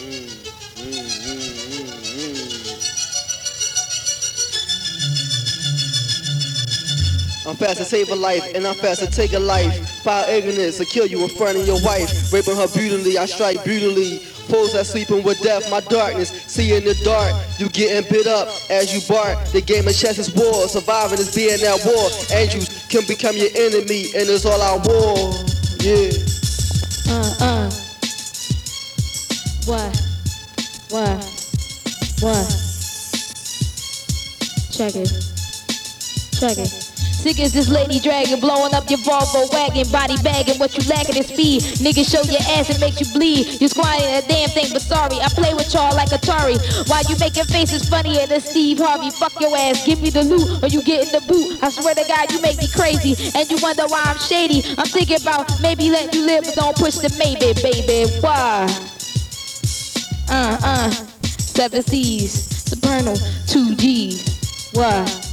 Mm, mm, mm, I'm fast to save a life, and I'm fast to take a life. Fire ignorance to kill you in front of your wife. Raping her brutally, I strike brutally. Foes that sleeping with death, my darkness. See in the dark, you getting bit up as you bark. The game of chess is war, surviving is being at war. Angels can become your enemy, and it's all our war. Yeah. What? What? What? Check it. Check it. Sick as this lady dragon, blowing up your Volvo wagon, body bagging. What you lacking is speed. Nigga, show your ass and make you bleed. You squatting a damn thing, but sorry, I play with y'all like Atari. Why you making faces funnier than Steve Harvey? Fuck your ass, give me the loot or you get in the boot. I swear to God, you make me crazy, and you wonder why I'm shady. I'm thinking about maybe letting you live, but don't push the maybe, baby. Why? Seven Seas, Supernal, two G's. What?